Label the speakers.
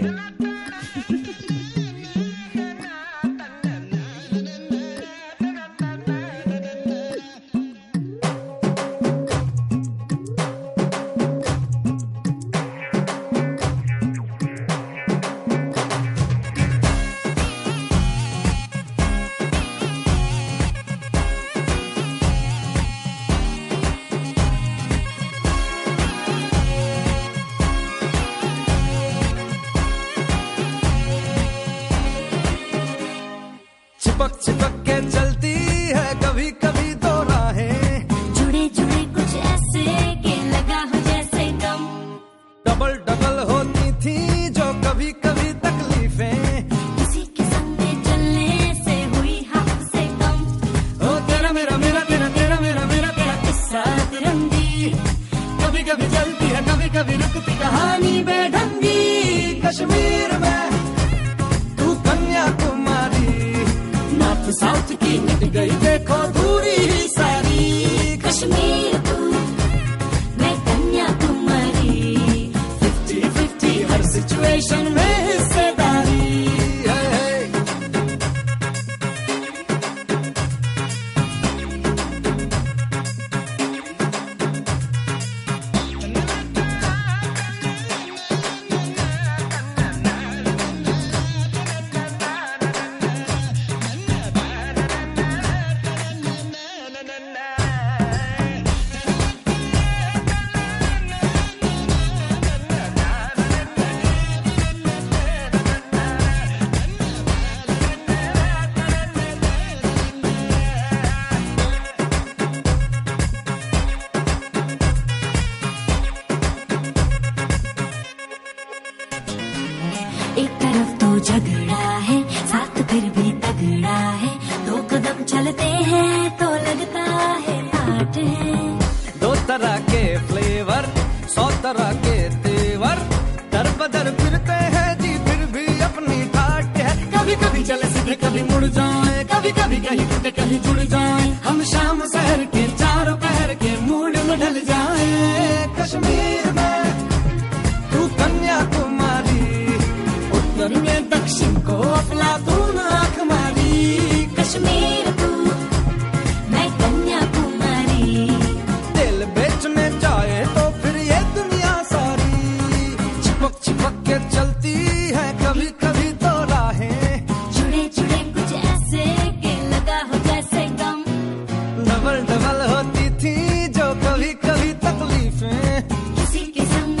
Speaker 1: Yeah. चिपक चिपक के चलती है कभी कभी दो राहें।
Speaker 2: जुड़े जुड़े कुछ ऐसे के लगा हो जैसे गम।
Speaker 1: डबल डबल होती थी जो कभी कभी तकलीफें।
Speaker 2: किसी के संग में चलने से हुई हमसे कम
Speaker 1: ओ तेरा मेरा मेरा तेरा तेरा मेरा मेरा तेरा
Speaker 2: किस्सा तिरंगी।
Speaker 1: कभी कभी चलती है कभी कभी रुकती कहानी। South King, the हैं
Speaker 2: तो लगता है आठ है।
Speaker 1: दो तरह के फ्लेवर सौ तरह के तेवर। दर बदर फिरते हैं जी, फिर भी अपनी ठाट है। कभी कभी चले सीधे, कभी मुड़ जाए। कभी कभी कहीं टूटे, कहीं जुड़ जाए। हम शाम शहर के चारों पहर के मूड में ढल जाए। कश्मीर में तू कन्याकुमारी, उत्तर में दक्षिण को अफलातून होती थी जो कभी कभी तकलीफें। किसी के संग